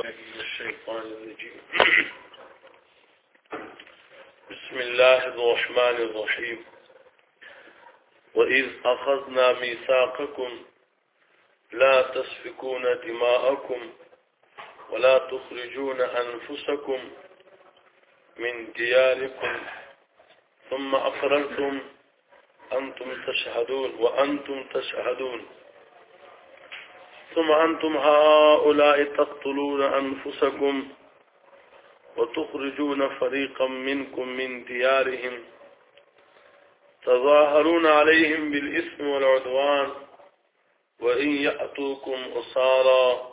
الشيطان الرجيم بسم الله الرحمن الرحيم وإذ أخذنا ميثاقكم لا تسفكون دماءكم ولا تخرجون أنفسكم من دياركم ثم أقررتم أنتم تشهدون وأنتم تشهدون ثم أنتم هؤلاء تقتلون أنفسكم وتخرجون فريقا منكم من ديارهم تظاهرون عليهم بالإثم والعدوان وإن يأتوكم أصارا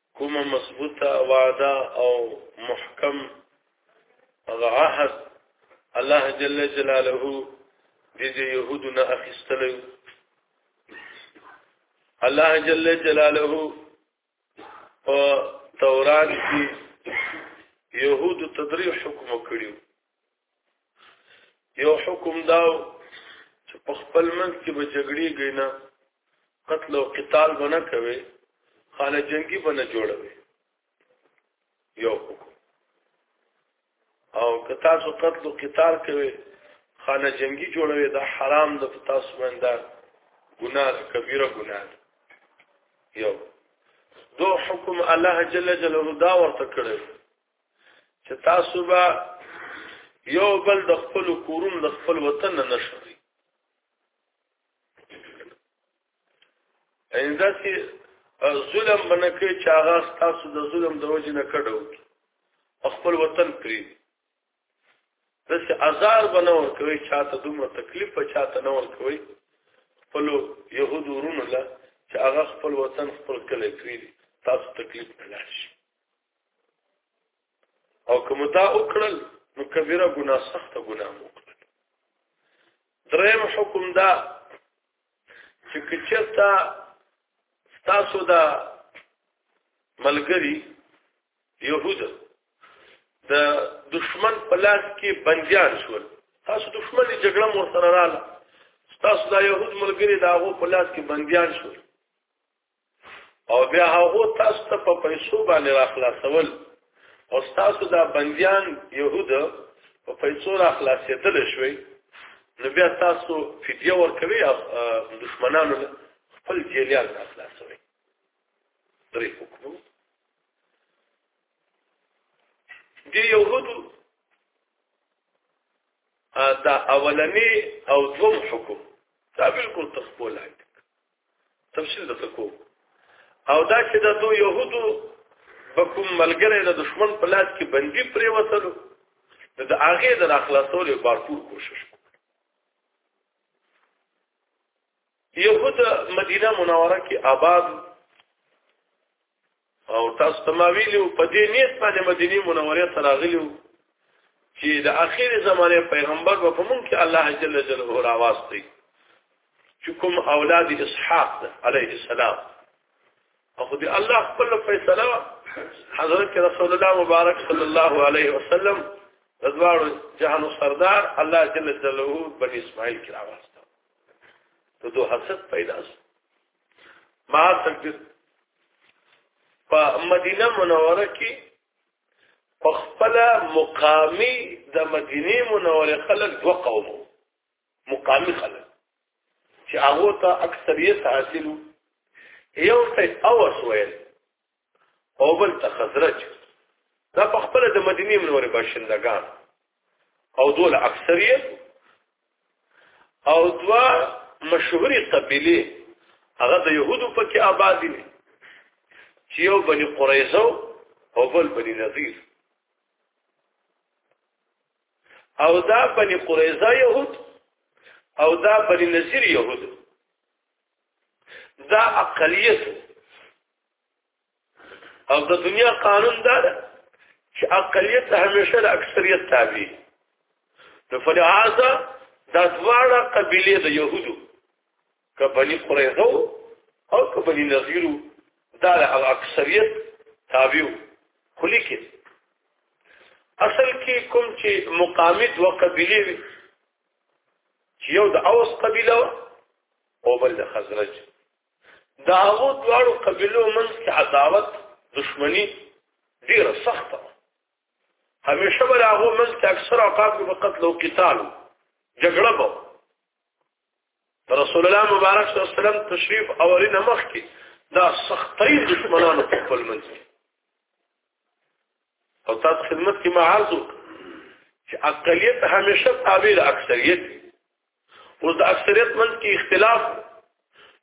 کومه مضبوطه وعده او محکم عهد الله جل جلاله دې دې يهودو نه اخیستل الله جل جلاله په تورات کې يهودو تدریح حکم کړیو یو حکم داو چې په خپل منځ کې به جګړې غینا قتل او قتال بنه کوي خانه جنگي بنه جوړوي یو حکم او که تاسو قتل او قتال کوي خانه جنگي جوړوي دا حرام ده په تاسو باندې ګناه کبیره ګناه یو دو حکم الله جل جلاله دا ورته کړی چې تاسو به یو بل د خپل کورون د خپل وطن نه نشوي اینده سي ظلم بنکه چې هغه تاسو د ظلم د وجې نه کډو خپل وطن پری دس ازار بنور کوي چاته دومره تکلیف چاته نور کوي خپل يهود ورونه لا چې هغه خپل وطن خپل کله کړی تاسو تکلیف نه لاشي او کوم دا وکړل نو کبیره ګناه سخته ګناه مو وکړل دریم حکم دا چې کچتا تاسو دا ملګری يهود د دشمن په لاس کې بنديان شول تاسو دشمن جګړه مور سره رااله تاسو دا يهود ملګری دا غو په لاس کې بنديان شول او بیا هغه تاسو ته په پیسو باندې راخلاصول او تاسو دا بنديان يهود په پیسو راخلاصېدل شوي نو بیا تاسو فدیه ورکوي دشمنانو خپل جیلیان راخلاصوي درې حکم دی يهودو دا اولنی او دوم حکم دا بالکل تخپل تفصیل د تکو او دا چې د دوه يهودو په کوم ملګری د دشمن په لاس کې بندي پرې وتلو د هغه د اخلاصولو بارپور کوشش کو يهود مدینه منوره کې آباد او تاسو ته ما ویلو په دې نیت باندې مدینه منوره ته راغلیو چې د اخیر زمانه پیغمبر به په مونږ کې الله جل جلاله راوستي چې کوم اولاد اسحاق علیه السلام او دې الله خپل فیصله حضرت رسول الله مبارک صلی الله علیه وسلم دزوار جهان سردار الله جل جلاله بني اسماعیل کې راوستي ته دوه حسد پیدا شو بهر تک په مدینه منوره کې په خپل مقامی د مدینه منوره خلک دوه قومو مقامی خلک چې هغه ته اکثریت حاصلو یو ته اوس ویل او بل ته خزرج دا په خپل د مدینه منورې باشندگان او دول اکثریت او دوا مشهوري قبيله هغه د يهودو په کې آباد دي چې یو بني قريظه او بل بني نذير او دا بني قريظه يهود او دا بني نذير يهود دا اقلیت او د دنیا قانون دا ده چې اقلیت همیشه د اکثریت تابع نو فلهذا دا دواړه قبیله د يهودو کبني قریظه او کبني نذیر دا د اکثریت تابع خو لیکي اصل کې کوم چې مقامي دوه قبیله وي چې یو د اوس قبیله او بل د خزرج دا هغو دواړو قبیلو منځ کې عداوت دشمنی ډیره سخته همیشه به هغو منځ کې اکثر اوقات به قتل او قتال جګړه به رسول الله مبارک صلی الله علیه وسلم تشریف اولینه مخ کې دا سختۍ دشمنانو په خپل منځ کې او تاسو خدمت کې معاذ چې اقلیت همیشه تابع اکثریت اوس د اکثریت منځ کې اختلاف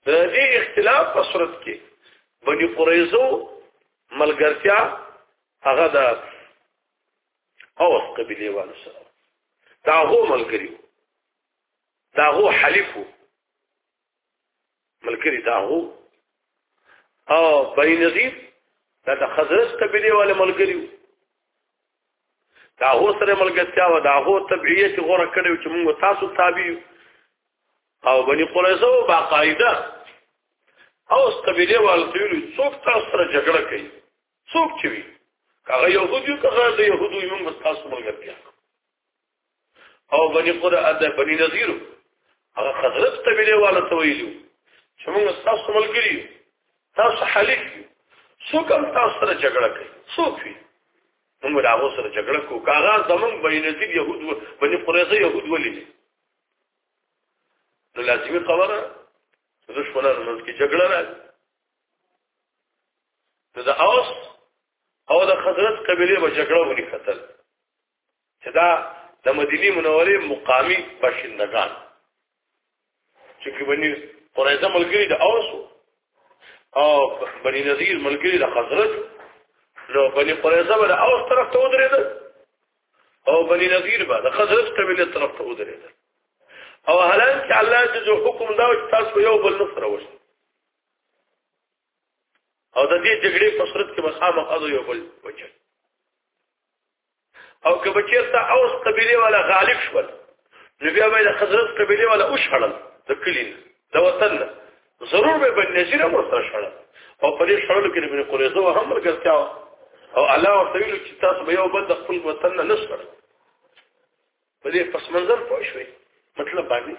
د دې اختلاف په صورت کې بني قریظه ملګرتیا هغه د اوس قبيله والو سره دا هو ملګری دا هو حلیفو ملګری دا هو او بني نظیر دا د خزرج قبیله والے ملګری وو دا هو سره ملګرتیا و دا هو تبعیه چې غوړه کړو چې موږ تاسو تابع او بني قریظه باقاعده او قبیله والته ویل څوک تاسو سره جګړه کوي څوک چې وي هغه يهودي که غیر د يهودو موږ تاسو ملګرتیا او بني قرا د بني نذیر هغه حضرت قبيله والا ته ویلو چې موږ تاسو ملګری یو تاسو حلیف یو څوک هم تاسو سره جګړه کوي څوک وي موږ له هغه سره جګړه کوو کاغه زمون بني نذیر يهود و بني قريظه يهود ولې نو لازمي خبره زه شولا منځ کې جګړه راځي نو د اوس او د حضرت قبيله به جګړه ونی خطر چې دا د مدینه منورې مقامی باشندگان چې کې بني قریظه ملګری د اوس او بني نذیر ملګری د خزرج نو بني قریظه به د اوس طرف ته ودرېدل او بني نذیر به د خزرج قبیله طرف ته ودرېدل او هلان چې الله چې جو حکم دا چې تاسو یو بل نصر وشي او د دې جګړې په صورت کې مخامخ اځو یو بل وچل او که بچیرته اوس قبيله ولا غالب شول نو بیا به د خزرج قبيله ولا او شړل د کلین د وطن ضرور به بن نذیر هم سره شړل او په دې شړلو کې بن قریظه هم مرګتیا او الله ورته ویل چې تاسو به یو بل د خپل وطن نه نشړ په دې پس منظر پوه شوي مطلب باندې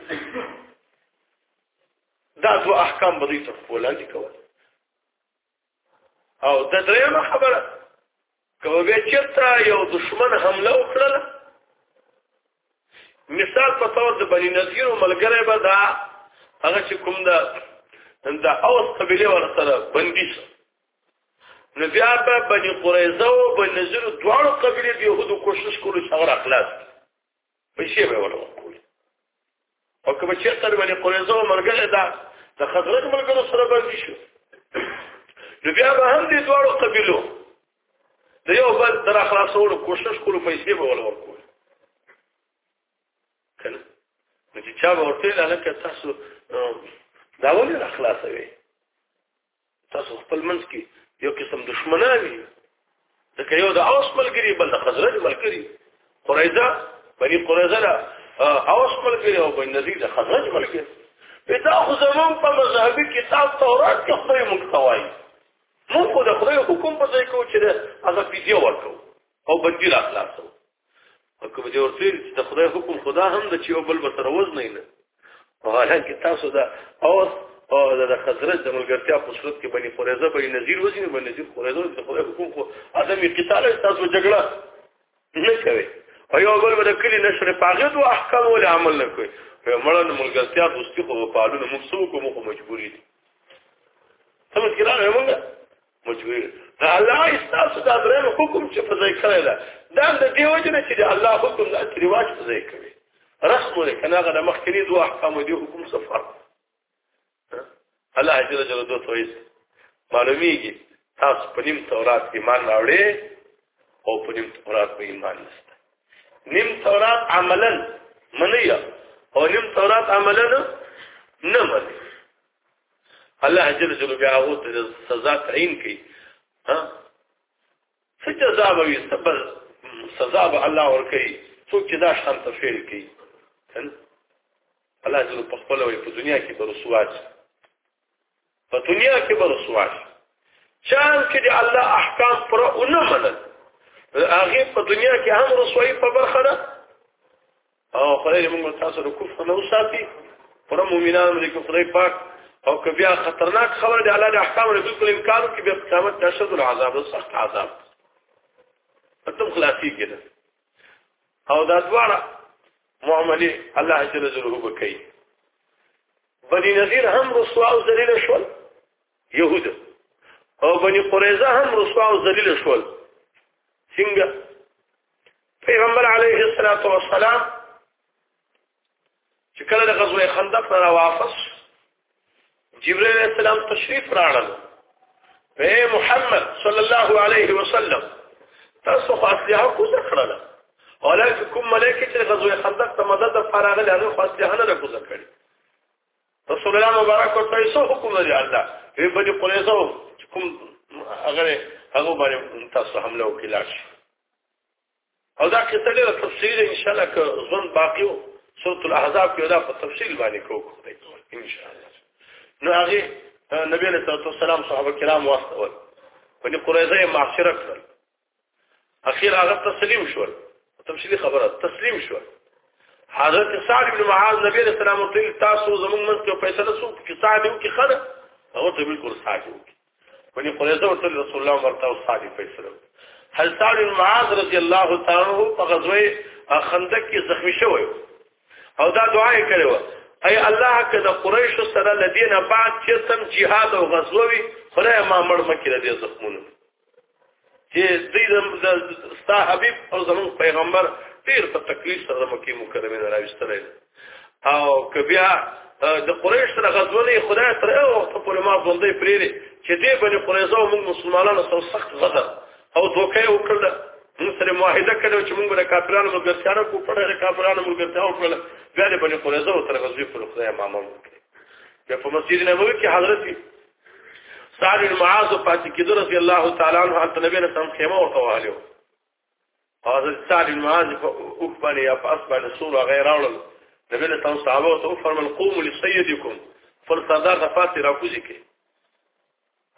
دا دوه احکام به دوی ته ولاندې کوي او د درېمه خبره کومه به چرته یو دشمن حمله وکړه مثال په تور د بنی نذیر ملګری به دا هغه چې کوم دا د اوس قبيله ورسره بندي شو نو بیا به بنی قریظه او بنی نذیر دواړو قبيله د یهودو کوشش کولو چې هغه اخلاص پیسې به ولا ورکول او کوم چې تر باندې قریزه مرګه دا د خزرج ملګرو سره باندې شو نو بیا به هم دې دواړو قبيلو د یو بل تر خلاصولو کوشش کولو پیسې به ولا ورکول کنه نو چې چا ورته لکه تاسو دا ولې را خلاصوي تاسو خپل منځ کې یو قسم دشمنان دي ځکه یو د اوس ملګری بل د خزرج ملګری قریظه بني قریظه دا اوس ملګری او بني نذیر د خزرج ملګری په دا خو زمون په مذهبي کتاب تورات کې خدای موږ توایي موږ خو د خدای حکم په ځای کوو چې دا ازادي ورکو او بدیل اخلاصو او کوم دې ورته چې د خدای حکم خدا هم د چې او بل به سره وزن نه او حالانکه تاسو دا اوس او د خزرج د ملګرتیا په صورت کې بني قریظه بني نذیر وزن بني نذیر قریظه د خدای حکم خو ادمي قتال تاسو جګړه نه کوي او یو بل به کلی نشر پاغت او احکام ول عمل نه کوي په مړن ملګرتیا دوستي خو په اړه موږ څوک مو مجبورې دي سمجھ کې راغی موږ مجبور دا الله استاسو دا درنو حکم چې په ځای کړی دا دا د دې وجه نه چې الله حکم دا رواج په ځای کوي رسم له کنه غل مخکنی دوه احکام دی حکم سفر الله جل جلاله دوه تویس معلومیږي تاسو په نیم تورات ایمان راوړې او په نیم تورات په ایمان نشته نیم تورات عملا منیا او نیم تورات عملا نه منیا الله جل جلاله بیا هغه ته سزا تعین کړي ها څه جزا به وي صبر سزا به الله ورکړي څوک چې دا شان تفعیل کوي الله جل په خپل وي په دنیا کې برسواج په دنیا کې برسواج چان چې د الله احکام پر اونه منل هغه په دنیا کې هم رسوایی په برخه ده او خدای دې موږ تاسو له کفر نه وساتي پر مؤمنانو دې خدای پاک او که بیا خطرناک خبره ده الله د احکام له بالکل انکار کوي به قیامت کې شد العذاب او سخت عذاب تم خلاصي کړه او دا دواړه معاملې الله جل جلاله وکړي بني نذیر هم رسوا او ذلیل شول يهود او بني قريظه هم رسوا او ذلیل شول څنګه پیغمبر علیه الصلاۃ والسلام چې کله د غزوه خندق نه واپس جبرئیل السلام تشریف راړل اے محمد صلی الله علیه وسلم تاسو خو اصلها کوزه کړل ولکه کوم ملائکه چې غزوه خندق ته مدد فراغل هغه خو اصلها نه کوزه کړی رسول الله مبارک او تاسو حکم لري الله په بني قریظه کوم هغه هغه باندې تاسو حمله وکړه او دا قصه ډېره تفصیل ان شاء الله که ځون باقی وو سورۃ الاحزاب کې دا په تفصیل باندې کوو ان شاء الله نو هغه نبی علیہ الصلوۃ والسلام صحابه کرام واستول بني قریظه معاشره کړل اخیر هغه تسلیم شول تفصیلی خبره تسلیم شول حضرت سعد بن معاذ نبی علیہ السلام ته تاسو زموږ منځ کې فیصله سو چې سعد یو کې خره هغه ته بالکل سعد یو کې بني قريظه ورته رسول الله ورته او صالح فیصله هل سعد بن معاذ رضی الله تعالی عنہ په غزوه خندق کې زخمی شوی او دا دعا یې کړې و اي الله که د قریش سره لدینه بعد چې سم jihad او غزوه وي خدای ما مړ مکه دې زخمونه چې دوی د ستا حبيب او زمون پیغمبر ډیر په تکلیف سره مکه مکرمه نه راوستل او کبیا د قریش سره غزولې خدای تر او وخت پورې ما ژوندې پریری چې دې بني قریزه او موږ مسلمانانو سره سخت غدر او دوکه وکړه موږ سره معاهده کړو چې موږ د کافرانو مګرتیانو کو پړه د کافرانو مګرتیانو کړل بیا د بني قریزه او تر غزوې پر خدای امامه وکړه په مسجد نبوي کې حضرت سعد بن معاذ پاتې کېدو رضی الله تعالی عنہ حضرت نبی رسول الله خیمه ورته والو حضرت سعد بن معاذ په اوخبره یا په اسبه رسول غیر اول نبی له تاسو صحابه ته فرمایل قوموا لسيدكم فلصدا غفات راکوزی کې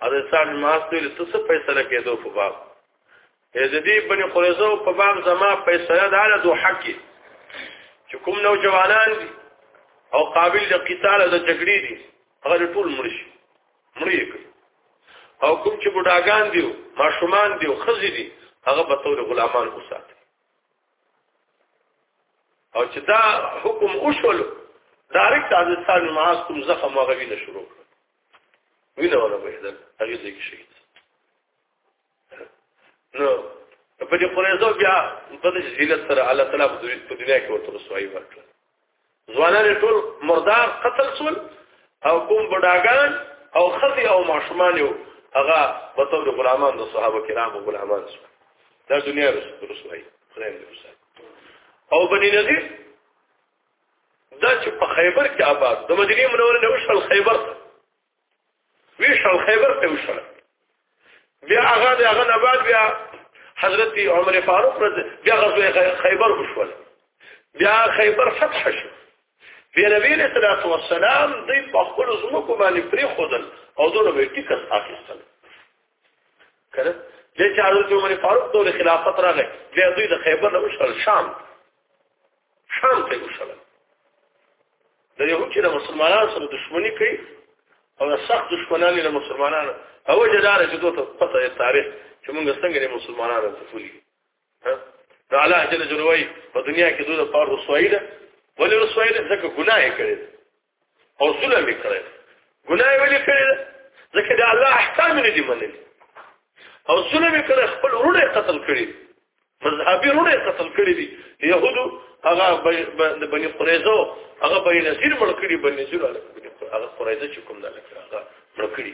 حضرت سعد بن معاذ ته څه فیصله کېدو په باب د دې بني قریظه په باب زما فیصله ده له دوه حق چې کوم نو جوانان دي او قابل د قتال د جګړې دي هغه ټول مړ شي مړ یې کړ او کوم چې بډاګان دي ماشومان دي او خزي دي هغه به تور غلامان وسات او چې دا حکم وشول ډایرکټ د ثاني معاص کوم زخم هغه وینه شروع کړ وینه ولا بهدل هغه ځکه شهید نو په دې قریزو بیا په دې ذلت سره الله تعالی په دنیا کې ورته رسوایی ورکړه ځوانان ټول مردار قتل شول او کوم بډاګان او خزي او ماشومان یو هغه په تور غلامان د صحابه کرامو غلامان شو دا دنیا رسوایی خدای دې رسوایی او بنی نذیر دا چې په خیبر کې آباد د مدینه منورې نه وشل خیبر ته ویشل خیبر ته وشل بیا هغه د هغه نه بعد بیا حضرت عمر فاروق رضی بیا غزوه خیبر وشول بیا خیبر فتح شو بیا نبی علیہ الصلوۃ والسلام دوی په خپل زمکو باندې پری خودل او دونه به ټیکس اخیستل کړه د چارو عمر فاروق دور خلافت راغی بیا دوی د خیبر نه وشل شام شام ته وشله د یو چې د مسلمانانو سره دښمنی کوي او د سخت دښمنانو له مسلمانانو او جدار چې دوی ته پته یې تاریخ چې موږ څنګه د مسلمانانو ته فولي ها نو الله جل جلاله په دنیا کې دوی د پاره رسوایی ده ولې رسوایی ده ځکه ګناه یې کړې او ظلم یې کړی ګناه ولې کړې ده ځکه د الله احکام نه دي منلي او ظلم یې کړی خپل ورونه قتل کړي مذهبي ورونه قتل کړي دي يهودو هغه د بني قريزه هغه بني نذیر مړ کړي بني نذیر هغه قريزه چې کوم نه لکه هغه مړ کړي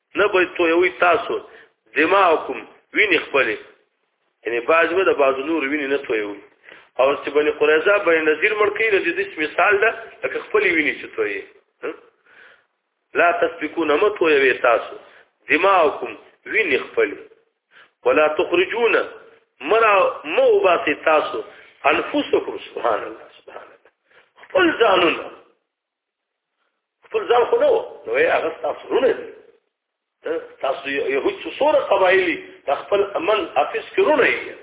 نه به تویوي تاسو دماغکم ویني خپل یعنی باز به د باز نور ویني نه تویوي او چې بني قریظه بني نذیر مړ کړي د دې مثال ده لکه خپل ویني چې تویي لا تسبقون ما تویوي تاسو دماغکم ویني خپل ولا تخرجون مرا مو باسي تاسو انفسکم سبحان الله سبحان الله خپل ځانونه خپل ځان خو نو نو یې هغه تاسو رونه دي تاسو یو هیڅ سوره قبایلی خپل امن افس کې رونه یې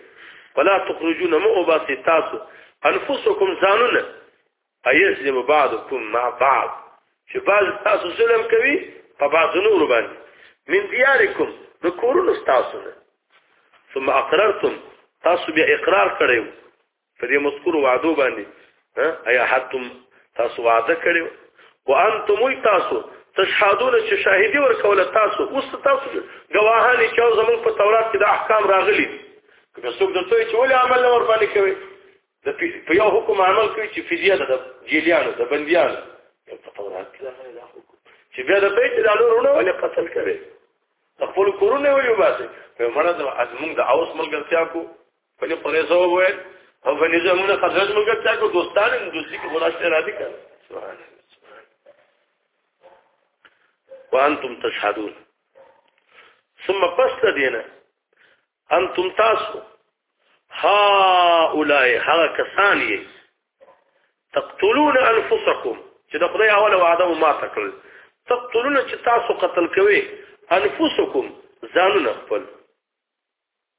ولا تخرجون مو باسي تاسو انفسکم ځانونه ايسلم بعضكم مع بعض چې بعض تاسو ظلم کوي په بعض نور باندې من دياركم د کورونو تاسو نه ثم اقررتم تاسو بیا اقرار کړو په دې مذکور وعدو باندې ایا حتم تاسو وعده کړو وانتم تاسو تشهدون چې شاهدی ورکول تاسو اوس تاسو گواهان چې زمون په تورات کې د احکام راغلي که څوک د توې چې ولې عمل ور باندې کوي د په یو حکم عمل کوي چې فدیه ده د جیلیانو د بندیانو په تورات کې راغلي دا حکم چې بیا د بیت د لورونه ولې قتل کوي خپل کورونه ولې وباسي په مړه د ازمن د اوس ملګرتیا کو بني قريظه وويل او بني زمونه خزرج موږ ته کو دوستان دوسی کې خلاص نه راځي کړه سبحان الله وانتم تشهدون ثم پس دینا انتم تاسو ها اولای ها کسان یې تقتلون انفسکم چې د خدای اوله وعده ما تکړه تقتلون چې تاسو قتل کوي انفسکم ځانونه خپل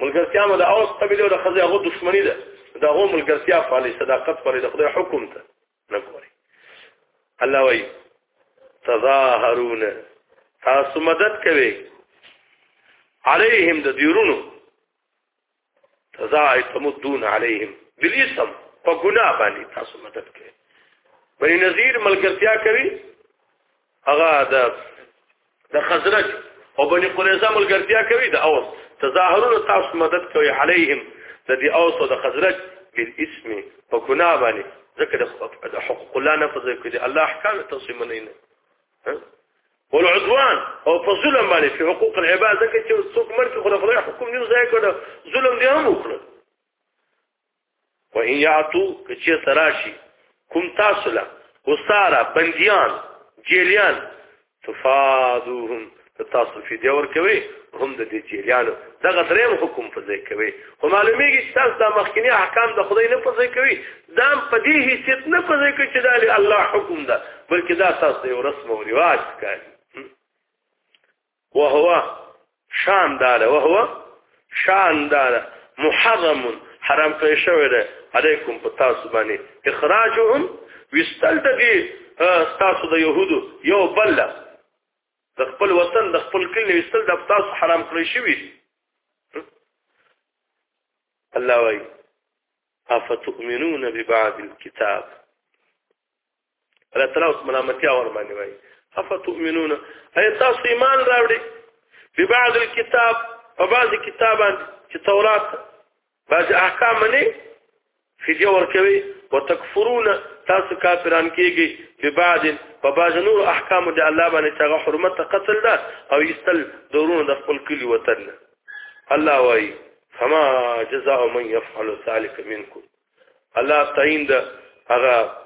ملګرتیا مو د اوس قبیله د خزه هغه دښمنی ده دا هو ملګرتیا فعلی صداقت پر د خدای حکم ته نه ګوري الله وای تظاهرون تاسو مدد کوي عليهم د دیرونو تظاهر تمدون عليهم بالاسم په ګناه باندې تاسو مدد کوي بني نذیر ملګرتیا کوي هغه د د خزرج او بني قريظه ملګرتیا کوي د اوس تظاهرون تاسو مدد کوي عليهم د دې اوس او د خزرج بالاسم په ګناه باندې ځکه د حقوق الله نه فزې کوي د الله احکام تصمیم نه نه والعدوان او په ظلم باندې په حقوق العباد ځکه چې څوک مرګ خو خدای حکم نه ځای کړو ظلم دی هم وکړو و ان یاتو کچې تراشی کوم تاسو له وساره بنديان جیلیان تفادوهم تاسو فی دی ورکوي هم د دې جیلیانو دغه دریم حکم په ځای کوي خو معلومیږي چې تاسو د مخکنی احکام د خدای نه په ځای کوي دا په دې حیثیت نه په ځای کوي چې دا الله حکم ده بلکې دا تاسو یو رسم او رواج ښکاري وهو شان دار وهو شان دار محرم حرام کړی شوی دی علیکم په تاسو باندې اخراجهم وستل دغه تاسو د يهودو یو بل د خپل وطن د خپل کلی وستل د تاسو حرام کړی شوی دی الله وایي افتؤمنون ببعض الكتاب الله تعالی اوس ملامتیا ور باندې وایي افتؤمنون اي تاسو ایمان راوړي په بعض الكتاب په بعض کتابان چې تورات بعض احکام نه فدیه ورکوي وتکفرون تاسو کافران کیږي په بعض په بعض نور احکام د الله باندې چې حرمت قتل ده او یستل دورونه د خپل کلی وطن الله وایي فما جزاء من يفعل ذلك منكم الله استعين ده هغه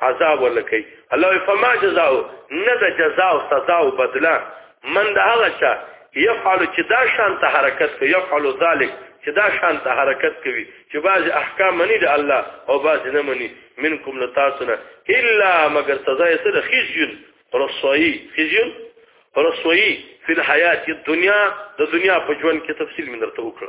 عذاب ولکي الله فما جزاء نه ده جزاء او سزا او بدله من ده هغه چا يفعل چې دا شان ته حرکت کوي يفعل ذلك چې دا شان ته حرکت کوي چې بعض احکام مني د الله او بعض نه مني منکم لتاسنا الا مگر سزا یې سره خزي رسوي خزي رسوي په حيات الدنيا د دنیا په ژوند کې تفصیل من درته وکړ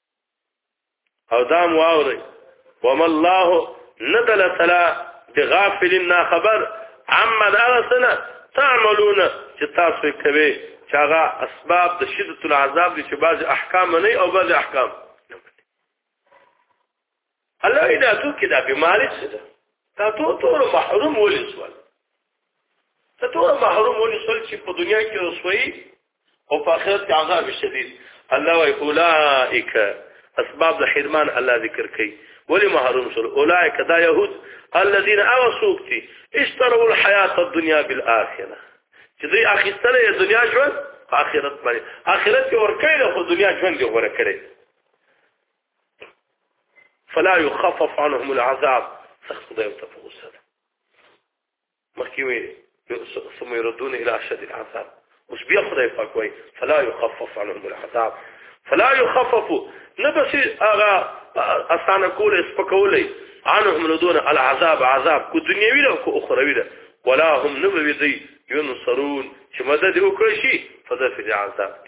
او دام واوري وما الله ندل تلا بغافل نا خبر عما درسنا تعملون چې تاسو کوي چې هغه اسباب د شدت العذاب دي چې بعض احکام نه او بعض احکام الله یې دا څوک دا بیماری څه ده دا ټول ټول محروم ولې سوال ته ټول محروم ولې سوال چې په دنیا کې رسوي او په آخرت کې عذاب شدید الله وی اولائک اسباب د حرمان الله ذکر کوي ولی محروم شول اولائک دا يهود الذين اوسوق تي اشتروا الحياه الدنيا بالاخره چې دوی اخیستله دنیا ژوند په آخرت باندې آخرت کې ورکړي له دنیا ژوند دی ورکړي فلا يخفف عنهم العذاب سخت خدای ته په غوسه ده مخکې ویل ثم يردون الى اشد العذاب اوس بیا خدای پاک وایي فلا يخفف عنهم العذاب فلا يخفف نه بس هغه اسانه کول سپکولې عنهم لدون العذاب عذاب کو دنیوي له کو اخروی ده ولا هم نبوي دي ينصرون چې مدد وکړي شي فذف العذاب